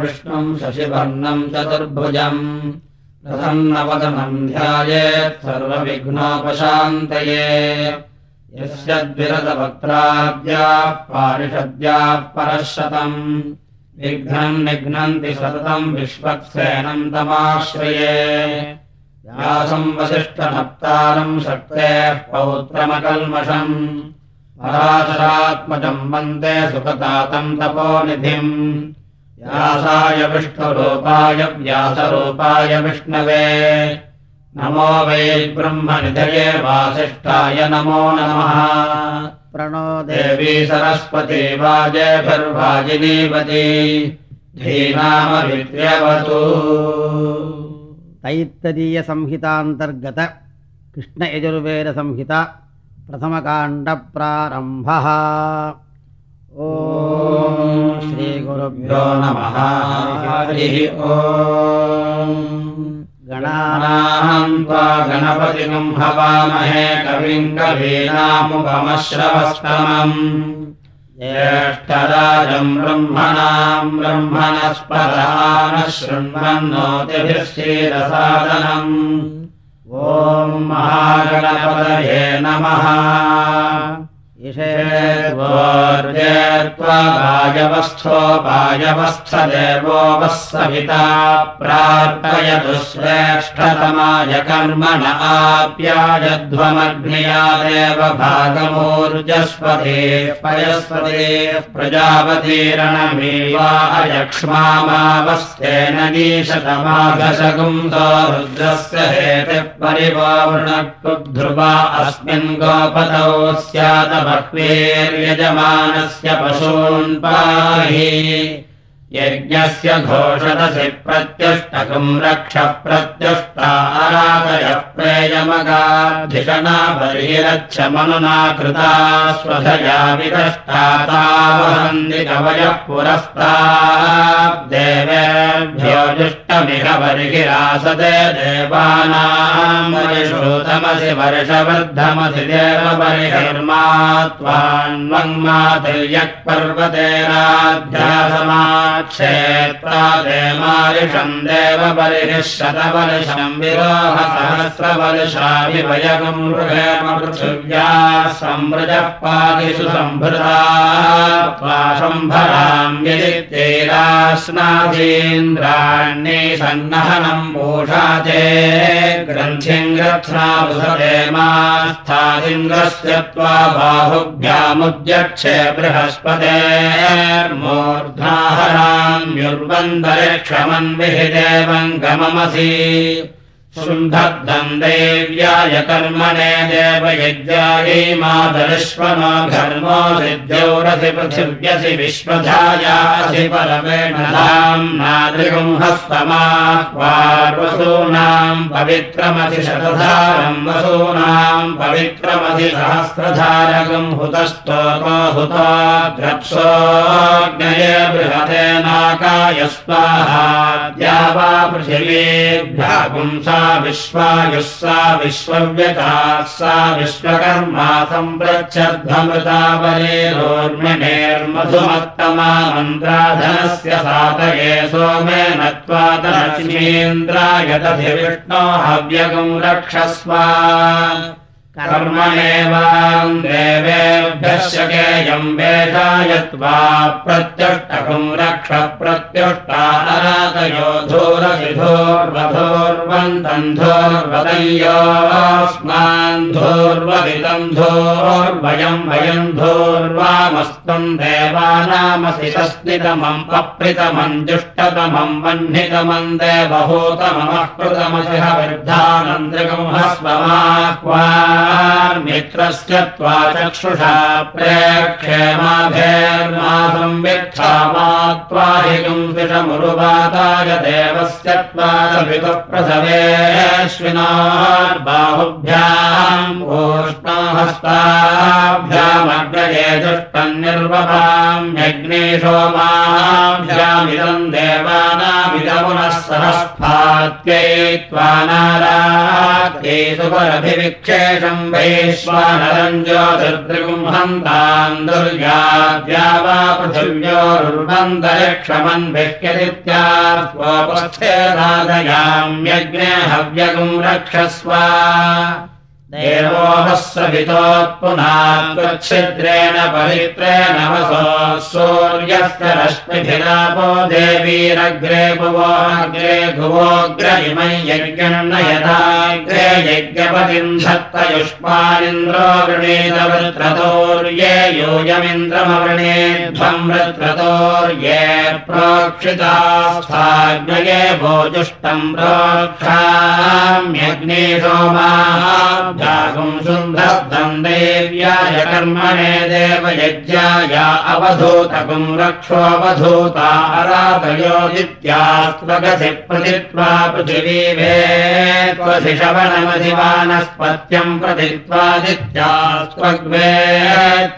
विष्णुम् शशिवर्णम् चतुर्भुजम्। प्रसन्नवदनम् ध्यायेत् सर्वविघ्नोपशान्तये। यस्य द्विरदवक्त्राद्याः पारिषद्याः परशतम्। विघ्नम् निघ्नन्ति सततम् विश्वक्सेनम् तमाश्रये। व्यासम् वसिष्ठनप्तारम् शक्तेः पौत्रमकल्मषम् पराशरात्मजम् वन्दे सुखतातम् तपोनिधिम्। व्यासाय विष्णुरूपाय व्यासरूपाय विष्णवे। नमो वै ब्रह्मनिधये वासिष्ठाय नमो नमः। प्रणो देवी सरस्वती वाजभिर्वाजिनीवती धीनामभिद्र्यवतु तैत्तरीयसंहितान्तर्गत कृष्णयजुर्वेदसंहिता प्रथमकाण्डप्रारम्भः। ॐ श्रीगुरुभ्यो नमः। हरिः ॐ गणानाम् गणानाम् त्वा गणपतिम् हवामहे कविम् कवीनामुपमश्रवस्तमम्। ज्येष्ठराजम् ब्रह्मणाम् ब्रह्मणस्पदानः शृण्वन्नोतिभिः क्षीरसादनम् ॐ महागणपतये नमः ेत्वायवस्थोपायवस्थदेवो वः सविता प्रार्थयतु श्रेष्ठतमाय कर्मण आप्यायध्वमग्नियादेव भागमूर्जस्पते पयस्पते प्रजापतीरणमेवा अयक्ष्मामावस्थेन नीशतमाघशगुंसो रुद्रस्य हेतिः परिवावृणक्तुध्रुवा अस्मिन् गोपतौ स्यात् बह्वेर्यजमानस्य पशून् पाहि। यज्ञस्य घोषदसि प्रत्युष्टकम् रक्ष प्रत्युष्टारादयः प्रेयमगाधिषणा बहिरच्छ मनुना कृता स्वधया विकष्टातावहन्ति कवयः जुष्टमिह बर्हिरासदे देवानाम् वरिषोतमसि वर्षवर्धमसि देवबर्हिर्मा त्वान्वङ्मातिर्यक् पर्वतेनाध्यासमा क्षेत्रा देमारिषम् देवबलिः शतवर्षम् विरोह सहस्रवर्षाभिवयगम् मृगेम पृथिव्या संवृजः पादिषु सम्भृता त्वाशम्भराम् यदित्यैरास्नाधीन्द्राण्ये सन्नहनम् पूषा चे ग्रन्थिम् ग्रथ्नावसते मास्थादिन्द्रस्य त्वा बाहुभ्यामुद्यक्षे बृहस्पतेर्मूर्ध्नाहराम्युर्वन्दरिक्षमन्विहि देवम् गममसि शुण्ठब्दम् देव्याय कर्मणे देवयज्ञायै मातरिष्वनो घर्मो सिद्ध्यौरसि पृथिव्यसि विश्वधायासि परमेण हस्तमाह्वार्वसूनाम् पवित्रमसि शतधारम् वसूनाम् पवित्रमसि सहस्रधारकम् हुतस्तोको हुता द्रप्सोऽग्नये बृहते नाकाय स्वाहाद्या वा पृथिवीभ्यः पुंसा विश्वायुः सा विश्वव्यताः सा विश्वकर्मा सम्प्रच्छध्वमृतावरेरोर्मिणेर्मधुमत्तमा मन्त्राधनस्य सातये सोमेन त्वादलक्ष्मीन्द्राय दधिविष्णो हव्यगम् रक्षस्व वेदाय त्वा प्रत्युष्टकम् रक्ष प्रत्युष्टारातयो धूरसिधोर्वधोर्वन्तम् धोर्वदयोऽस्मान् धोर्वदिदम् धोर्वयम् वयम् धोर्वामस्तम् देवानामसि तस्नितमम् अप्रितमम् जुष्टतमम् वह्नितमम् देवहूतममः कृतमसि हविर्धानन्द्रिकम् हस्वमाह्वा मित्रस्य त्वा चक्षुषा विक्षा मा त्वाहिकम् विषमुरुवाताय देवस्य त्वा पितुः प्रसवेश्विनार्बाहुभ्याम् ओष्णो हस्ताभ्यामग्रये जुष्टम् निर्वभाम्यग्ने सोमाभ्यामिदम् देवानामिदमुनः नारात्यै सुपरभिविक्षेषम् वैश्वानरम् ज्योतिर्दृगुम् वसन्तान् दुर्गाद्या वा पृथिव्योरुर्वन्तरिक्षमन्भिह्यदित्या स्वोपस्थेदादयाम्यग्ने हव्यगुम् रक्षस्व देवोऽहस्रवितोत्पुनाच्छिद्रेण पवित्रेण वसो सूर्यस्य रश्मिभिरापो देवीरग्रे भुवोऽग्रे भुवोऽग्र इमै यज्ञम् यथाग्रे यज्ञपतिम् धत्तयुष्मानिन्द्रो वृणीतवृत्रतोर्ये यूयमिन्द्रमवृणेध्वम् वृत्रतोर्ये प्रोक्षितास्थाग्नये भोजुष्टम् प्रोक्षाम्यग्ने सोमाः देव्याय कर्मणे देवयज्ञाय अवधूतकुम् रक्षोऽवधूता अराधयोदित्यास्त्वगसि प्रतित्वा पृथिवीभे त्वसि शवनमधिवानस्पत्यम् प्रतित्वादित्यास्त्वग्वे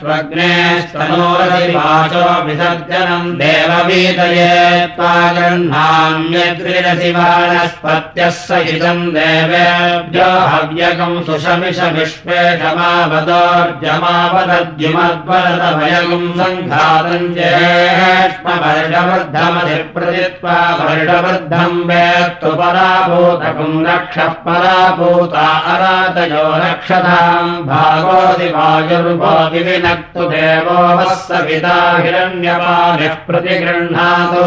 त्वग्ने स्तनोरसिवाचो विसर्जनम् देववीतये त्वा गृह्णाम्यग्रिरसि वानस्पत्यः सहितम् देवेभ्यो हव्यकम् सुषमिष विश्वेशमावदोर्जमावदद्युमद्वरदभयगुम् सङ्घातम् चेष्मवर्षवृद्धमधिप्रतित्वा वर्षवृद्धम् वेत्तु पराभूतकुम् रक्षः पराभूता अरातयो रक्षताम् भागोऽधि वायुर्भोति विनक्तु देवो वः सविता हिरण्यपानिः प्रतिगृह्णातु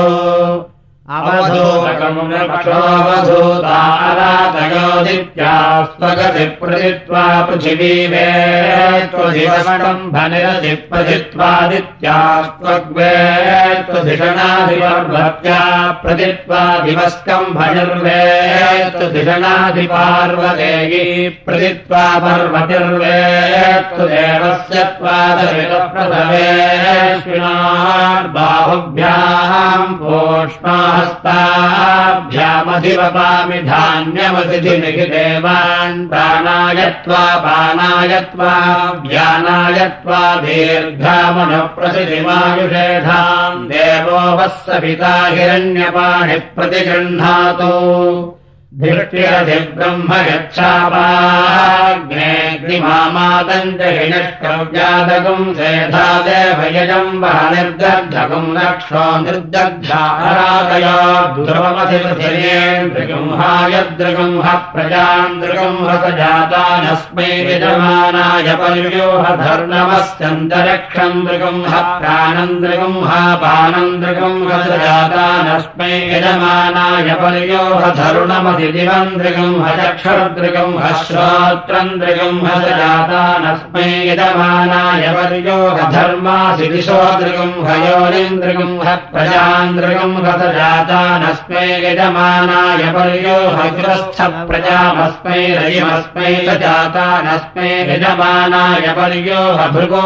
अवधूतकमुनपठोऽवधूतारातयोदित्यास्त्वगति प्रतित्वा पृथिवीवे त्वधिवस्तम्भनिरधि प्रतित्वादित्यास्त्वग्वे त्वधिषणाधिपर्वत्या प्रतित्वा दिवस्कम्भनिर्वे त्वधिषणाधिपार्वदेयी प्रजित्वा पर्वतिर्वे त्वदेवस्य त्वादविदप्रसवे बाहुभ्याम् पूष्णा हस्ताभ्यामधिवपामि धान्यमतिथिमिहि देवान् व्यानायत्वा दीर्घामनुप्रसिधिमायुषेधाम् देवो वः सपिता हिरण्यपाणिः प्रतिगृह्णातु सेधा देवयजम् वह निर्दग्धगुम् रक्षो निर्दग्धारादय ध्रुवमधिपृथिरेन्द्रगुंहायद्रगुंह प्रजाम् दृगुंहस जातानस्मै यजमानाय पर्योहधर्णमस्यन्तरिक्षम् दृगुंह प्राणम् दृगुंहापानम् दृगुंहस जातानस्मै यजमानाय पर्योहधरुणमधि दिवम् दृगम् हचक्षुर्दृगम् हश्रोत्रम् दृगम् हस जातानस्मै यजमानाय वर्यो हधर्मासि दिशो दृगम् हयोनिम् दृगम् ह प्रजाम् दृगम् हस जातानस्मै हग्रस्थ प्रजामस्मै रयिमस्मै च जातानस्मै यजमानाय वर्यो हभृगो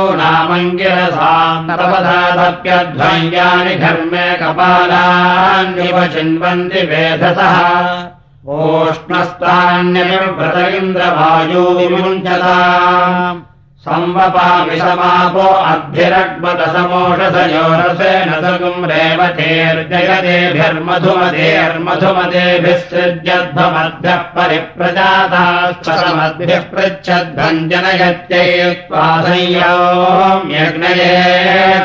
तपधादप्यध्वङ्ग्यानि घर्मे कपालान्निव चिन्वन्ति वेधसः ओष्णस्तान्यव्रत इन्द्रवायो विमुञ्चता संवपामि समापो अद्भिरग्मदसमोषधयोरसेन सगुम् रेवतेर्जयतेभिर्मधुमतेर्मधुमतेभिः सृज्यध्वमद्भ्यः परिप्रजाताश्चमद्भिः पृच्छध्वञ्जनयत्यै त्वा संयोम्यग्नये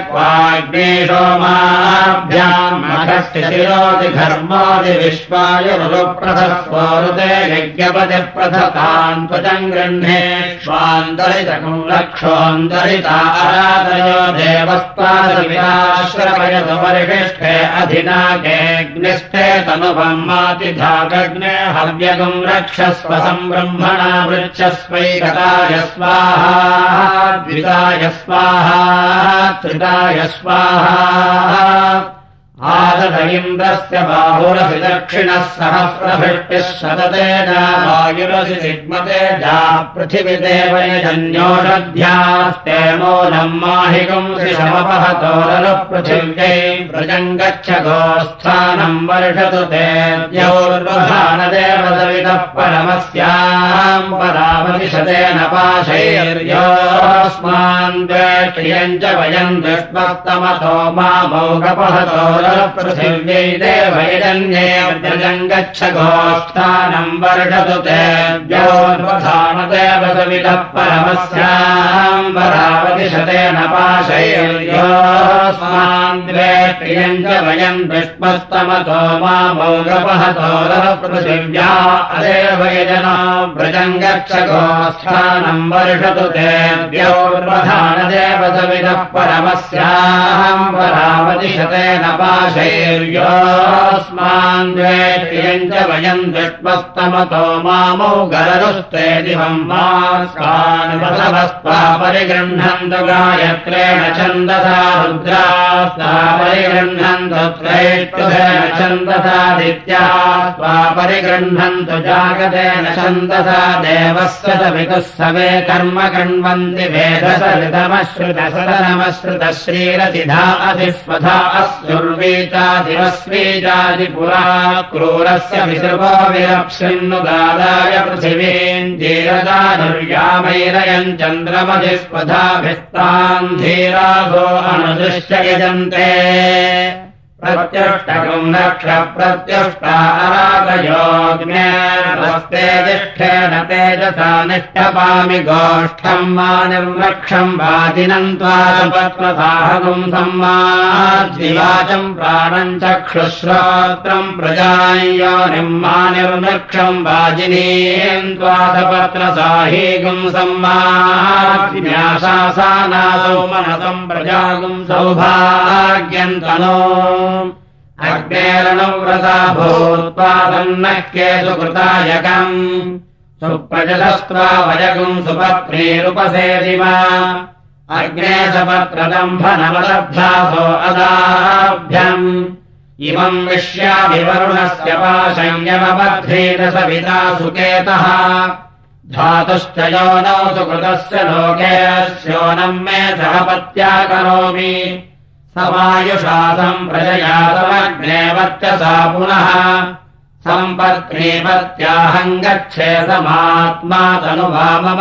त्वाग्ने सोमाभ्याम् मखस्य शिरोति घर्मादि विश्वायुरुप्रथस्वरुते यज्ञपतिः प्रथतान् त्वचम् गृह्णे स्वान्तरितकम् लक्षोऽन्तरितारादयो देवस्तादविराश्रवयतु परिशिष्टे अधिनागेऽग्निष्ठे तनुभम् मातिधागग्ने हव्यगुम् रक्षस्व सम्ब्रह्मणा वृक्षस्वैकताय स्वाहा द्विताय स्वाहा त्रिताय स्वाहा आदद इन्द्रस्य बाहुरसि दक्षिणः सहस्रभिष्टिः शततेन वायुरसि सिग्मते जा पृथिविदेवयजन्योषध्यास्ते मूलम् माहिकुंसि शमपहतोरलः पृथिव्यै व्रजम् गच्छ गोस्थानम् वर्षतु ते द्यौर्वधानदेवसवितः परमस्याम् परामतिशतेन पाशैर्योऽस्मान् द्वेष्टियम् च वयम् दृष्ट्वस्तमतो मामौगपहतो पृथिव्यै देवैरन्ये व्रजम् गच्छ गोष्ठानम् वर्षतु ते द्योर्वधानदेव सवितः परमस्याम् परावति अवतिशतेन पाशैर्योऽस्मान् द्वे प्रियम् च वयम् विष्मस्तमतो मामौगपहतो पृथिव्या अदेव यजना व्रजम् गच्छगोस्थानम् वर्षतु ते द्यौर्वधानदेव सविदः परमस्याहम् परावतिशतेन पाशैर्योऽस्मान् द्वे प्रियम् च वयम् विष्मस्तमतो मामौ गररुस्ते दिवम् मास्कान् परिगृह्णन्तु गायत्रेण छन्दसा रुद्रास्ता परिगृह्णन्तु त्रैष्टुभेन छन्दसादित्या स्वा परिगृह्णन्तु जागतेन छन्दसा देवस्य च सवे कर्म कण्वन्ति वेदसरितमश्रुतसदनमश्रुतः श्रीरसिधा अधिस्वधा अस्युर्वीचादिवस्वीचादिपुरा क्रूरस्य विसृपो विरप्सिन्नुदादाय पृथिवीम् जीरदानुर्यामैरयम् चन्द्रमधिस्पधाभिस्तान् धीरासो अनुदृश्य यजन्ते प्रत्युष्टकम् रक्ष प्रत्युष्टारागयोग्नेस्ते तिष्ठेन तेजसा निष्ठपामि गोष्ठम् मा निर्वक्षम् वाजिनम् त्वापत्मसाहगुम् सम्माद्विवाचम् प्राणम् चक्षुश्रोत्रम् प्रजायोनिम् मा निर्वक्षम् वाजिनीम् त्वासपत्रसाहीगुम् सम्माज्ञाशासानासौ मनसम् प्रजागुम् सौभाग्यम् तनो अग्नेरणव्रता भूत्वा सन्नः के सुकृतायकम् सुप्रजलस्त्वा वयगुम् सुपत्नीरुपसेदिवा अग्ने सपत्रदम्भनवदभ्यासो अदाभ्यम्। इमम् विश्याभिवरुणस्य पाशय्यमबध्रीत सविता सुकेतः। धातुश्च योनौ सुकृतस्य लोकेऽस्योनम् मे सहपत्या करोमि समायुषासम् प्रजया समग्ने वर्चसा पुनः। सम्पत्नीपत्याहम् गच्छे समात्मा तनुवा मम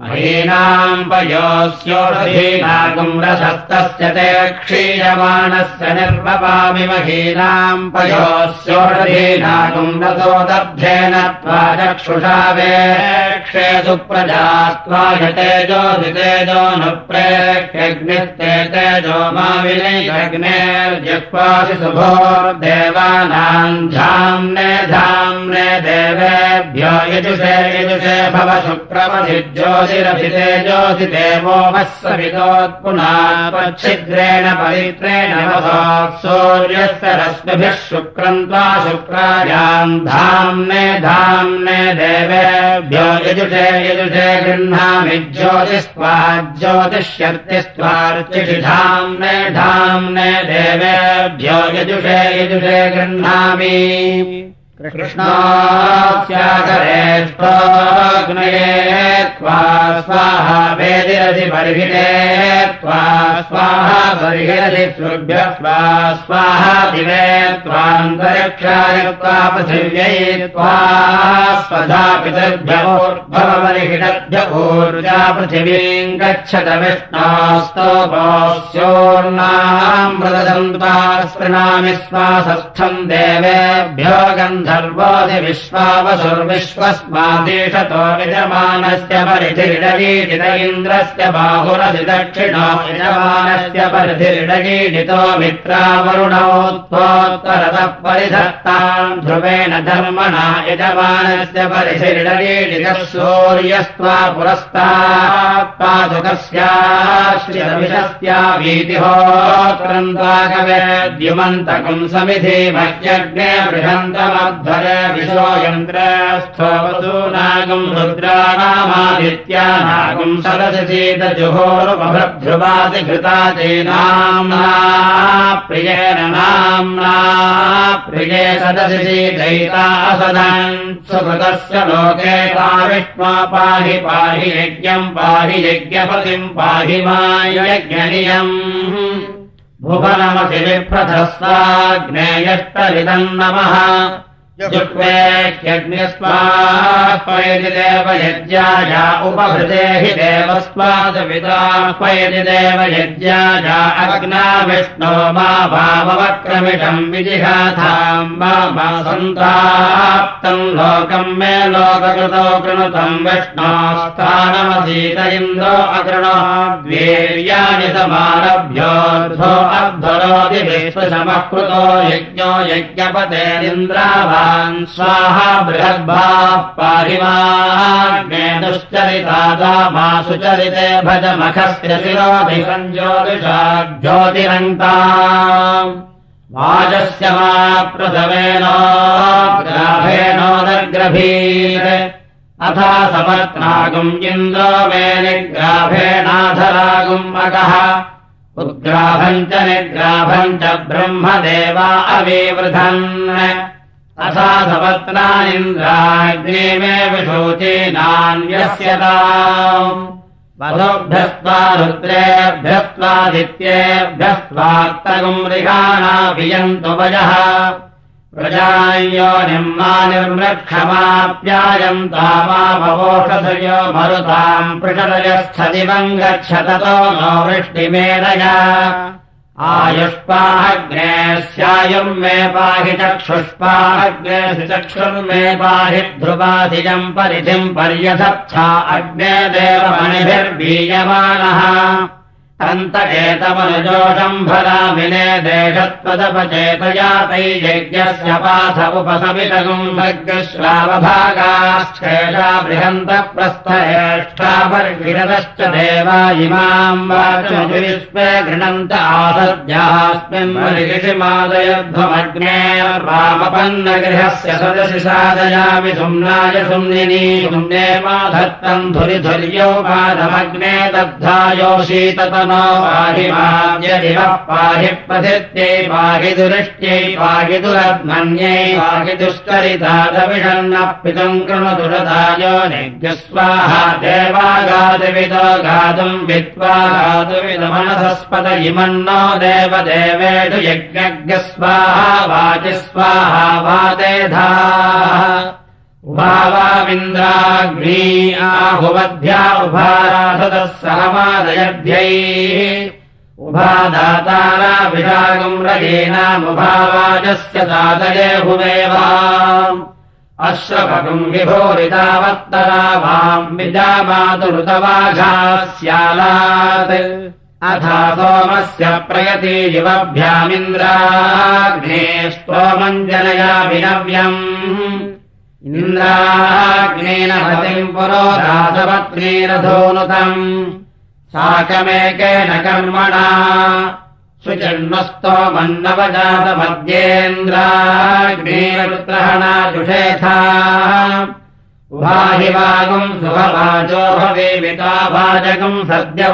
महीनाम् पयोस्योषधीनागुम् रसस्तस्य ते क्षीयमाणस्य निर्वपामि महीनाम् पयोस्योषधीनागुम् रसो दब्धेन त्वा चक्षुषा वेक्षे सुप्रजास्त्वा तेजोधितेजो नु प्रेक्ष्यग्निस्ते तेजो मा विनैग्नेर्जिह्वासि शुभोर्देवानाम् धाम्ने धाम्ने देवेभ्यो यजुषे यजुषे भव ज्योतिदेवो वः सवितोत्पुनाच्छिद्रेण पवित्रेण सूर्यस्य रश्मिभिः शुक्रम् त्वा शुक्रायाम् धाम्ने धाम्ने देवेभ्यो यजुषे यजुषे गृह्णामि ज्योतिस्त्वा ज्योतिष्यर्तिस्त्वार्चिषि धाम्ने धाम्ने देवेभ्यो यजुषे यजुषे गृह्णामि कृष्णास्याकरेष्टोग्नये त्वा स्वाहा वेदिरसि बर्हिते त्वा स्वाहा बर्हिरसि सुभ्य स्वा स्वाहा दिवे त्वान्तरिक्षाय त्वा पृथिव्यै त्वा स्वधा पितर्भ्योर्भवबर्हिणभ्य ऊर्जा पृथिवीम् गच्छत विष्णास्तोपोऽस्योर्नाम् मृदन्त्वा स्पृणामि स्वासस्थम् देवेभ्यो गन्धर्वोऽधि विश्वावसुर्विश्वस्मादेशतो यजमानस्य परिधिर्डगीडित इन्द्रस्य बाहुरधि दक्षिणो यजमानस्य परिधिर्डगीडितो मित्रावरुणोत्तोत्तरतः परिधत्ताम् ध्रुवेण धर्मणा यजमानस्य परिधिर्डगीडितः सूर्यस्त्वा पादुकस्याश्रितविशस्या वीतिहोत्रन्त्वाकवेद्युमन्तकम् समिधि मह्यग्ने यन्त्रस्थोऽवसूनागम् रुद्राणामादित्यानागम् सदशिशीतजुहोरुपभ्रुवाति घृतादीनाम्ना प्रियेण नाम्ना प्रिये सदशिषि दैता असदन् सुकृतस्य लोके ता विष्मा पाहि पाहि यज्ञम् पाहि यज्ञपतिम् पाहि मा यज्ञनियम् भुवनमसि विप्रथस्ताग्नेयष्टरिदम् नमः जुक्वेह्यग्निस्वाह्वयति देवयज्ञाया उपभृते हि देवस्वादपिताह्वयति देवयज्ञाया अग्ना विष्णो मा वामवक्रमिषम् विजिहाथाम् मा सन्ताप्तम् लोकम् मे लोककृतो कृणुतम् इन्द्रो समारभ्योऽर्धो अध्वरोति विश्वसमकृतो यज्ञो स्वाहा बृहद्भाः पाहिमाग्ने दुश्चरिता मा सुचरिते भजमखस्य शिरोधिकम् ज्योतिषा ज्योतिरङ्का वाजस्य मा प्रथमेनोग्राभेणोदग्रभीर अथा इन्द्रो मे निग्राभेणाधरागुम् मकः उद्ग्राभम् च निग्राभम् च ब्रह्मदेवा अविवृधन् मे विशोचीनान्यस्यता वधोभ्यस्त्वा रुद्रेभ्यस्त्वादित्येभ्यस्त्वात्तगुम् मृगाणाभियन्तु वयः। प्रजायो निम्मा निर्मृक्षमाप्यायम् तामावोषधयो मरुताम् पृषदयस्थदिवम् गच्छततो नो वृष्टिमेरया आयुष्पाग्ने स्यायुम् मे पाहि चक्षुष्पाग्ने चक्षुर्मे पाहि ध्रुवाधिजम् परिधिम् पर्यथच्छा अग्ने देवमणिभिर्बीयमानः अन्तकेतमनुजोषम् भरामिने देशत्वदपचेतया तैयज्ञस्य पाथ उपसमितगुम् भग्श्रावभागाश्चेषा बृहन्तप्रस्थयेष्ठापर्गिरतश्च देवा इमाम् वाचविश्वे गृणन्त आसद्यास्मिन् सदसि सादयामि सुम्नाय सुम्निनी सुम्ने माधत्तम् धुरिधुर्यौ पादमग्ने दग्धायो शीततम् पाहि माद्यदिवः पाहि प्रथित्यै पाहि दुरिष्ट्यै पाहि दुरध्मन्यै पाहि दुष्करितादविषन्नः पितुम् कृणुदुरदायो निज्ञस्वाहा देवागादिविदो गातुम् विद्वा गातुविदमनसस्पद इमन्नो देवदेवेषु यज्ञज्ञस्वाहा वाचिस्वाहा वादेधाः उभावामिन्द्राग्नी आहुवध्या उभाराधतः सहमादयभ्यैः उभादाताराभिषागम् रजेनामुभावाजस्य सादये हुमेवा। अश्वभगुम् विभोरितावत्तरा वाम् विजामातुरुतवाघाः स्यालात् अथा सोमस्य प्रयति युवभ्यामिन्द्राग्ने स्तोमम् जनयाभिनव्यम् इन्द्राग्नेन हतिम् पुरोधासपत्नीरधोनुतम् साकमेकेन कर्मणा। सुचण्डस्तोमन्नवजातमध्येन्द्राग्नेरपुत्रहणा जुषेथा। उभाहि वागुम् सुभवाचो भवेविता भाजकम् सद्य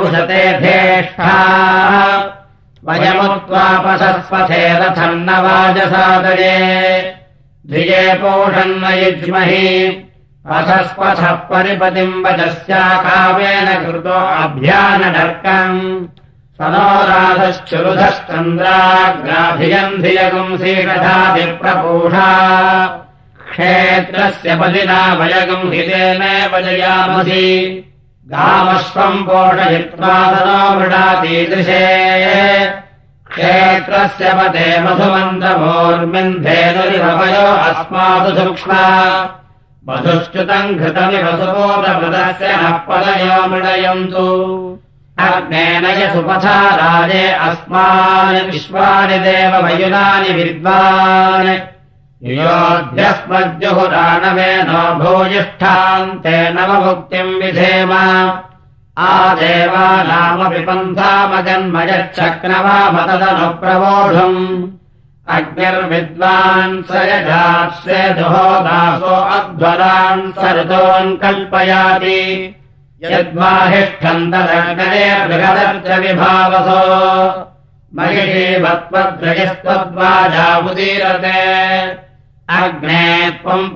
रथम् न वाजसादये धिये पोषन्न युज्महि अथस्पथः परिपतिम् वचस्याकावेन कृतो अभ्यानडर्कम् स नो राधश्चुरुधश्चन्द्राग्राभियम् धियगुम् सीषधाभिप्रपूषा क्षेत्रस्य पदिना वयगुम् हितेनेव जयामसि। गामश्वम् पोषयित्वा स नो मृडातीदृशे क्षेत्रस्य पदे मधुमन्दमोर्मिन्धेनुरिवयो अस्मासु सूक्ष्मा। मधुश्च्युतम् सुबोधमृतस्य नः पदयो मृडयन्तु। अग्नेन यसुपथा राजे अस्मानि विश्वानि देवमयुनानि विद्वान्। योऽध्यस्मज्जुहुराणवे नो भूयिष्ठाम् तेन मुक्तिम् विधेम स यजात्से दुहो दासो अध्वरान् सऋतोन् कल्पयाति। यद्वाहिष्ठम् तदग्नये बृहदर्च विभावसो। महिषीवत्वद्रयस्त्वद्वाजामुदीरते अग्ने त्वम्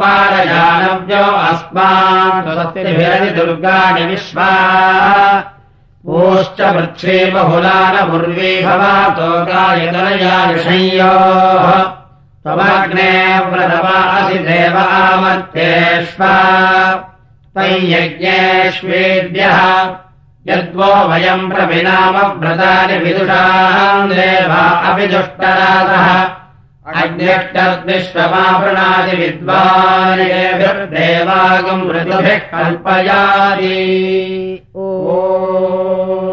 पूश्च वृक्षे बहुलानमुर्वी भवातो गायतनया ऋषयोः त्वमग्ने व्रतपासि देव आमत्येष्व तैयज्ञेष्वेद्यः यद्वो वयम् प्रविनामव्रतानि विदुषाम् देवा अपि दुष्टरासः ऋतुभिः कल्पयाति। ओ। ओ